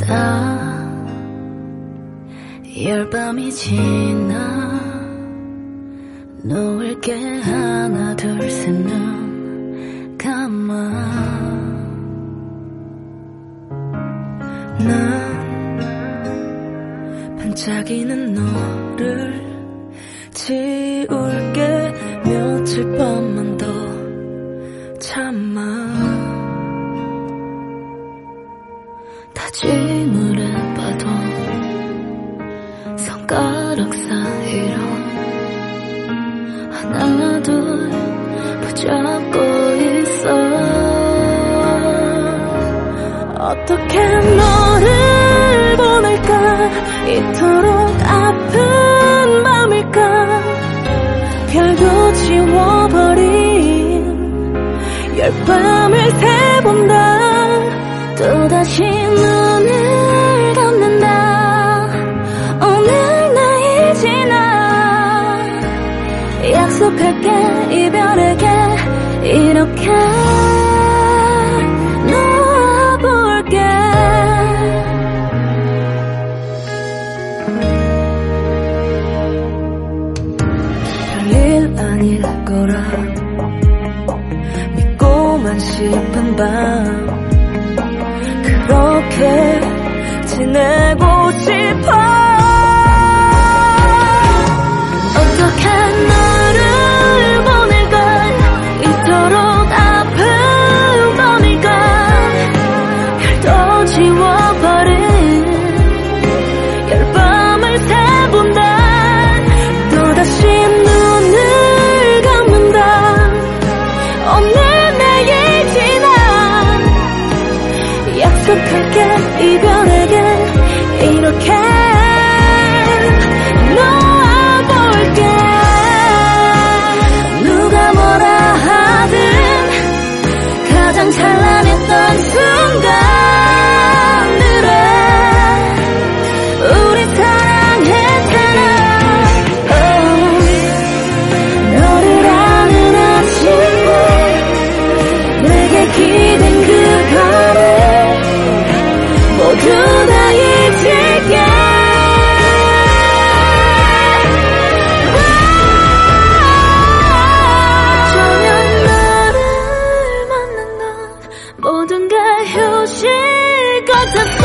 다. 열밤이 지나 누울게 하나 둘 셋 눈 감아. 난 반짝이는 너를 지울게 며칠 밤. 다짐을 해봐도 손가락 사이로 하나 둘 붙잡고 있어. 어떻게 너를 보낼까? 이토록 아픈 밤일까? 별도 지워버린 열밤을 새본다. 또다시 눈 싶은 밤. 그렇게 지내고 싶 모든 게 휴식 같았어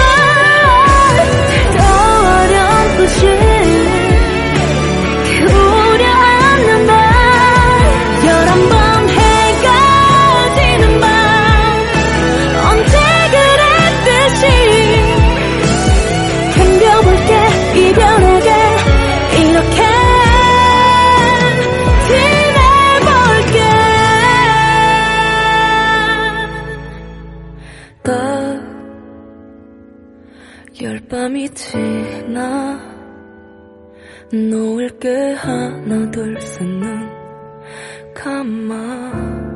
열밤이 지나 놓을 게 하나 둘셋눈 감아